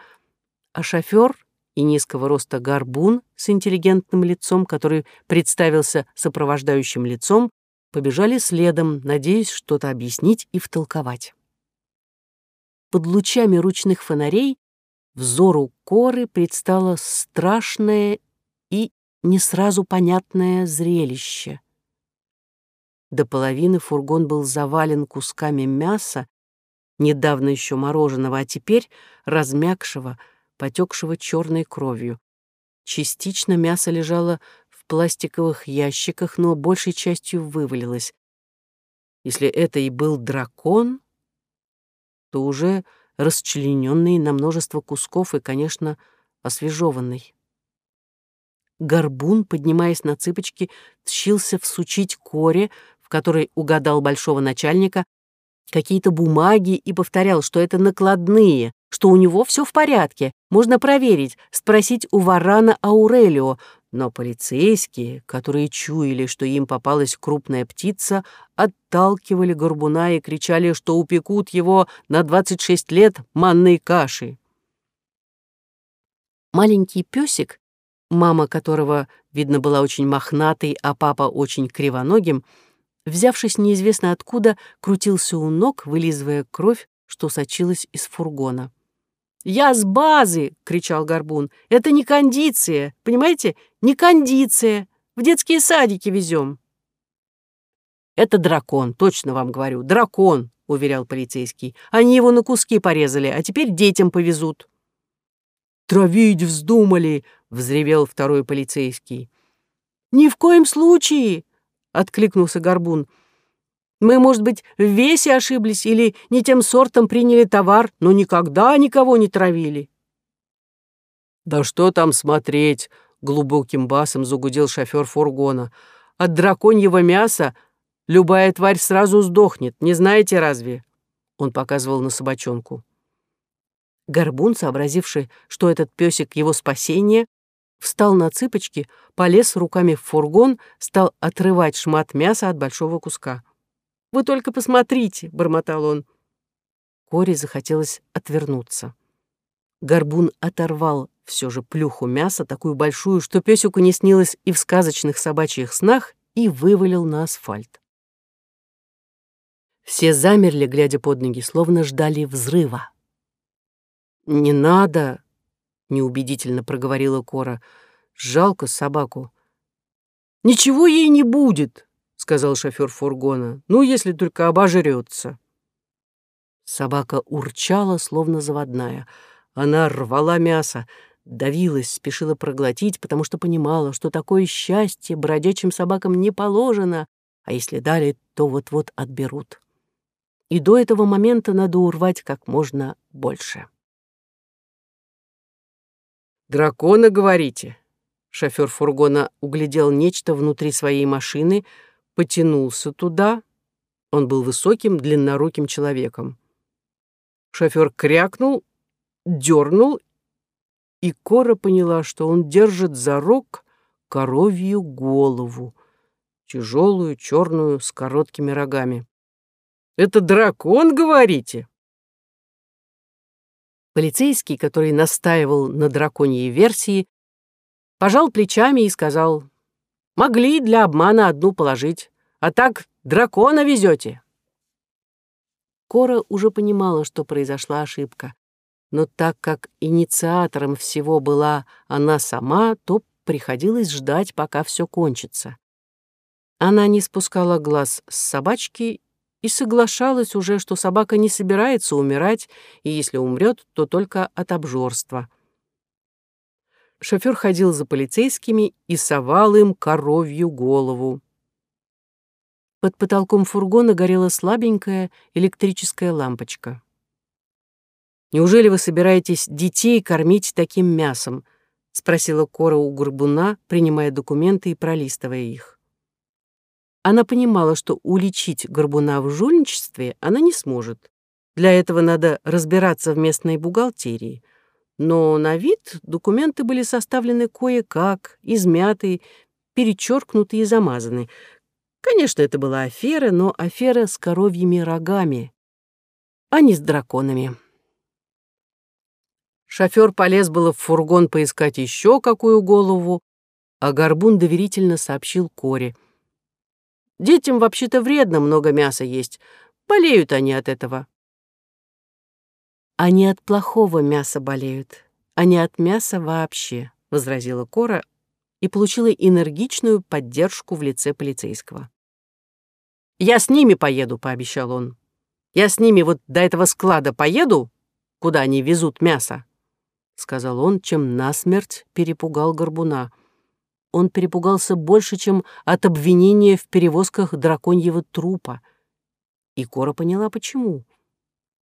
а шофер и низкого роста горбун с интеллигентным лицом, который представился сопровождающим лицом, побежали следом, надеясь что-то объяснить и втолковать. Под лучами ручных фонарей Взору коры предстало страшное и не сразу понятное зрелище. До половины фургон был завален кусками мяса, недавно еще мороженого, а теперь размякшего, потекшего черной кровью. Частично мясо лежало в пластиковых ящиках, но большей частью вывалилось. Если это и был дракон, то уже расчлененный на множество кусков и, конечно, освежеванный. Горбун, поднимаясь на цыпочки, тщился всучить коре, в которой угадал большого начальника, какие-то бумаги и повторял, что это накладные, что у него все в порядке, можно проверить, спросить у Варана Аурелио, но полицейские, которые чуяли, что им попалась крупная птица, отталкивали горбуна и кричали, что упекут его на 26 лет манной кашей. Маленький песик, мама которого, видно, была очень мохнатой, а папа очень кривоногим, взявшись неизвестно откуда, крутился у ног, вылизывая кровь, что сочилась из фургона. «Я с базы!» — кричал Горбун. «Это не кондиция, понимаете? Не кондиция. В детские садики везем». «Это дракон, точно вам говорю, дракон», — уверял полицейский. «Они его на куски порезали, а теперь детям повезут». «Травить вздумали!» — взревел второй полицейский. «Ни в коем случае!» — откликнулся Горбун. Мы, может быть, в весе ошиблись или не тем сортом приняли товар, но никогда никого не травили». «Да что там смотреть?» — глубоким басом загудел шофер фургона. «От драконьего мяса любая тварь сразу сдохнет, не знаете разве?» Он показывал на собачонку. Горбун, сообразивший, что этот песик его спасение, встал на цыпочки, полез руками в фургон, стал отрывать шмат мяса от большого куска. Вы только посмотрите», — бормотал он. Коре захотелось отвернуться. Горбун оторвал все же плюху мяса, такую большую, что песику не снилось и в сказочных собачьих снах, и вывалил на асфальт. Все замерли, глядя под ноги, словно ждали взрыва. «Не надо», — неубедительно проговорила Кора. «Жалко собаку». «Ничего ей не будет», сказал шофер фургона. «Ну, если только обожрется». Собака урчала, словно заводная. Она рвала мясо, давилась, спешила проглотить, потому что понимала, что такое счастье бродячим собакам не положено, а если дали, то вот-вот отберут. И до этого момента надо урвать как можно больше. «Дракона, говорите?» Шофер фургона углядел нечто внутри своей машины — потянулся туда. Он был высоким, длинноруким человеком. Шофер крякнул, дернул, и Кора поняла, что он держит за рог коровью голову, тяжелую, черную, с короткими рогами. «Это дракон, говорите?» Полицейский, который настаивал на драконьей версии, пожал плечами и сказал, Могли для обмана одну положить, а так дракона везете. Кора уже понимала, что произошла ошибка, но так как инициатором всего была она сама, то приходилось ждать, пока все кончится. Она не спускала глаз с собачки и соглашалась уже, что собака не собирается умирать, и если умрет, то только от обжорства. Шофер ходил за полицейскими и совал им коровью голову. Под потолком фургона горела слабенькая электрическая лампочка. «Неужели вы собираетесь детей кормить таким мясом?» — спросила Кора у Горбуна, принимая документы и пролистывая их. Она понимала, что уличить Горбуна в жульничестве она не сможет. Для этого надо разбираться в местной бухгалтерии — но на вид документы были составлены кое-как, измятые, перечеркнутые и замазаны. Конечно, это была афера, но афера с коровьими рогами, а не с драконами. Шофер полез было в фургон поискать еще какую голову, а Горбун доверительно сообщил Коре. «Детям вообще-то вредно много мяса есть. Болеют они от этого». «Они от плохого мяса болеют, а не от мяса вообще», — возразила Кора, и получила энергичную поддержку в лице полицейского. «Я с ними поеду», — пообещал он. «Я с ними вот до этого склада поеду, куда они везут мясо», — сказал он, чем насмерть перепугал горбуна. Он перепугался больше, чем от обвинения в перевозках драконьего трупа. И Кора поняла, почему.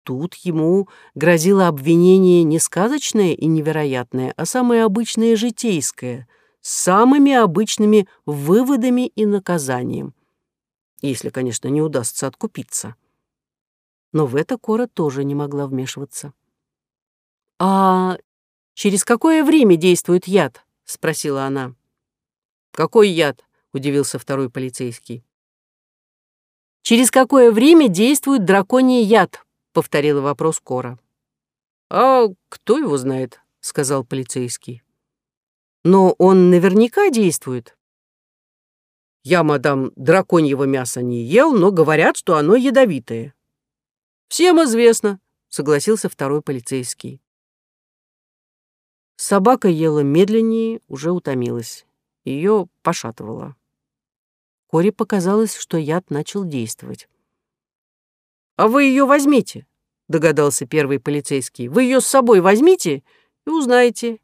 Тут ему грозило обвинение не сказочное и невероятное, а самое обычное житейское, с самыми обычными выводами и наказанием. Если, конечно, не удастся откупиться. Но в это Кора тоже не могла вмешиваться. «А через какое время действует яд?» — спросила она. «Какой яд?» — удивился второй полицейский. «Через какое время действует драконий яд?» — повторила вопрос Кора. «А кто его знает?» — сказал полицейский. «Но он наверняка действует». «Я, мадам, драконьего мяса не ел, но говорят, что оно ядовитое». «Всем известно», — согласился второй полицейский. Собака ела медленнее, уже утомилась. Ее пошатывало. Коре показалось, что яд начал действовать. «А вы ее возьмите», — догадался первый полицейский. «Вы ее с собой возьмите и узнаете.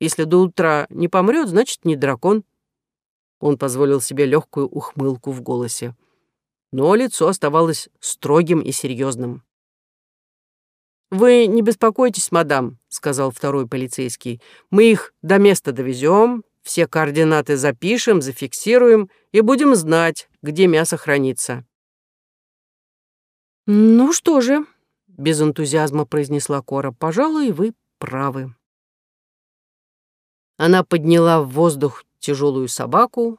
Если до утра не помрет, значит, не дракон». Он позволил себе легкую ухмылку в голосе. Но лицо оставалось строгим и серьезным. «Вы не беспокойтесь, мадам», — сказал второй полицейский. «Мы их до места довезем, все координаты запишем, зафиксируем и будем знать, где мясо хранится». «Ну что же», — без энтузиазма произнесла Кора, — «пожалуй, вы правы». Она подняла в воздух тяжелую собаку.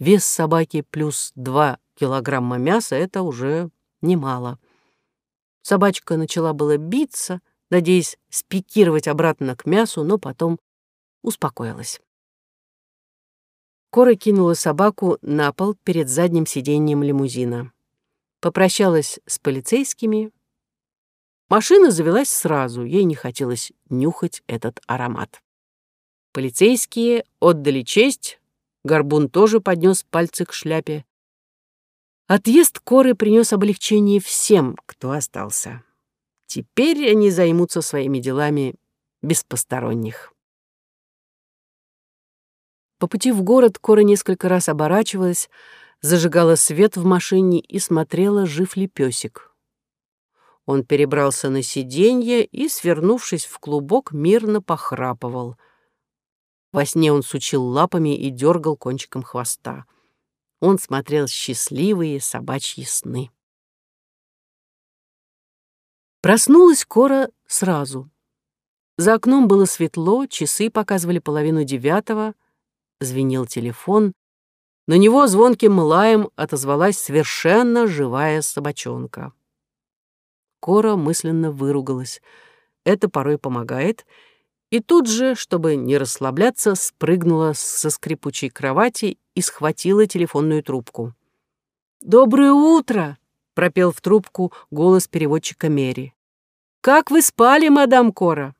Вес собаки плюс два килограмма мяса — это уже немало. Собачка начала было биться, надеясь спикировать обратно к мясу, но потом успокоилась. Кора кинула собаку на пол перед задним сиденьем лимузина. Попрощалась с полицейскими. Машина завелась сразу, ей не хотелось нюхать этот аромат. Полицейские отдали честь, Горбун тоже поднес пальцы к шляпе. Отъезд Коры принес облегчение всем, кто остался. Теперь они займутся своими делами без посторонних. По пути в город Кора несколько раз оборачивалась, зажигала свет в машине и смотрела, жив ли песик. Он перебрался на сиденье и, свернувшись в клубок, мирно похрапывал. Во сне он сучил лапами и дергал кончиком хвоста. Он смотрел счастливые собачьи сны. Проснулась Кора сразу. За окном было светло, часы показывали половину девятого — звенел телефон. На него звонким лаем отозвалась совершенно живая собачонка. Кора мысленно выругалась. Это порой помогает. И тут же, чтобы не расслабляться, спрыгнула со скрипучей кровати и схватила телефонную трубку. «Доброе утро!» — пропел в трубку голос переводчика Мери. «Как вы спали, мадам Кора?»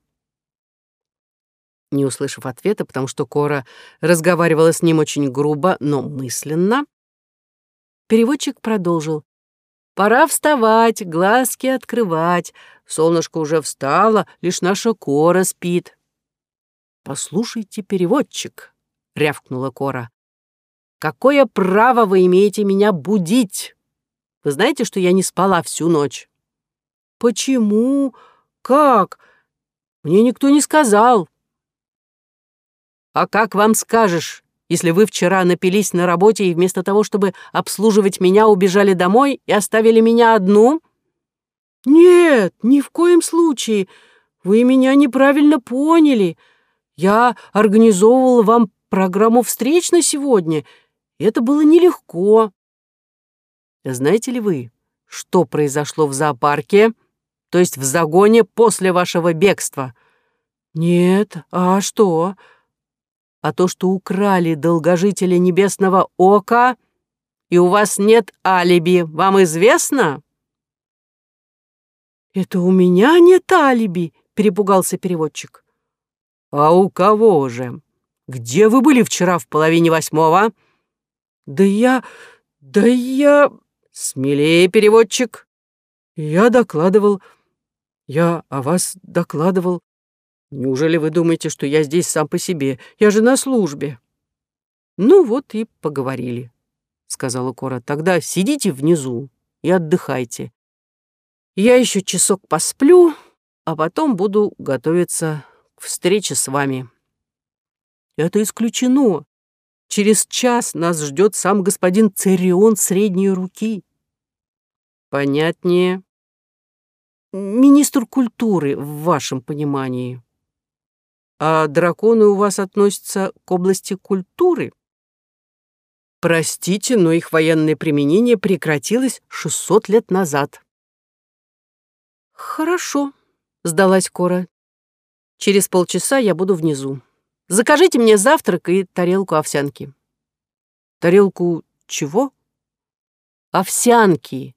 Не услышав ответа, потому что Кора разговаривала с ним очень грубо, но мысленно, переводчик продолжил. «Пора вставать, глазки открывать. Солнышко уже встало, лишь наша Кора спит». «Послушайте, переводчик», — рявкнула Кора. «Какое право вы имеете меня будить? Вы знаете, что я не спала всю ночь?» «Почему? Как? Мне никто не сказал». «А как вам скажешь, если вы вчера напились на работе и вместо того, чтобы обслуживать меня, убежали домой и оставили меня одну?» «Нет, ни в коем случае. Вы меня неправильно поняли. Я организовывала вам программу встреч на сегодня. Это было нелегко». «Знаете ли вы, что произошло в зоопарке, то есть в загоне после вашего бегства?» «Нет, а что?» А то, что украли долгожителя Небесного Ока, и у вас нет алиби, вам известно?» «Это у меня нет алиби», — перепугался переводчик. «А у кого же? Где вы были вчера в половине восьмого? Да я... да я... Смелее, переводчик. Я докладывал... Я о вас докладывал. Неужели вы думаете, что я здесь сам по себе? Я же на службе. Ну вот и поговорили, сказала Кора. Тогда сидите внизу и отдыхайте. Я еще часок посплю, а потом буду готовиться к встрече с вами. Это исключено. Через час нас ждет сам господин Церион средней руки. Понятнее. Министр культуры в вашем понимании. А драконы у вас относятся к области культуры? Простите, но их военное применение прекратилось 600 лет назад. Хорошо, сдалась Кора. Через полчаса я буду внизу. Закажите мне завтрак и тарелку овсянки. Тарелку чего? Овсянки.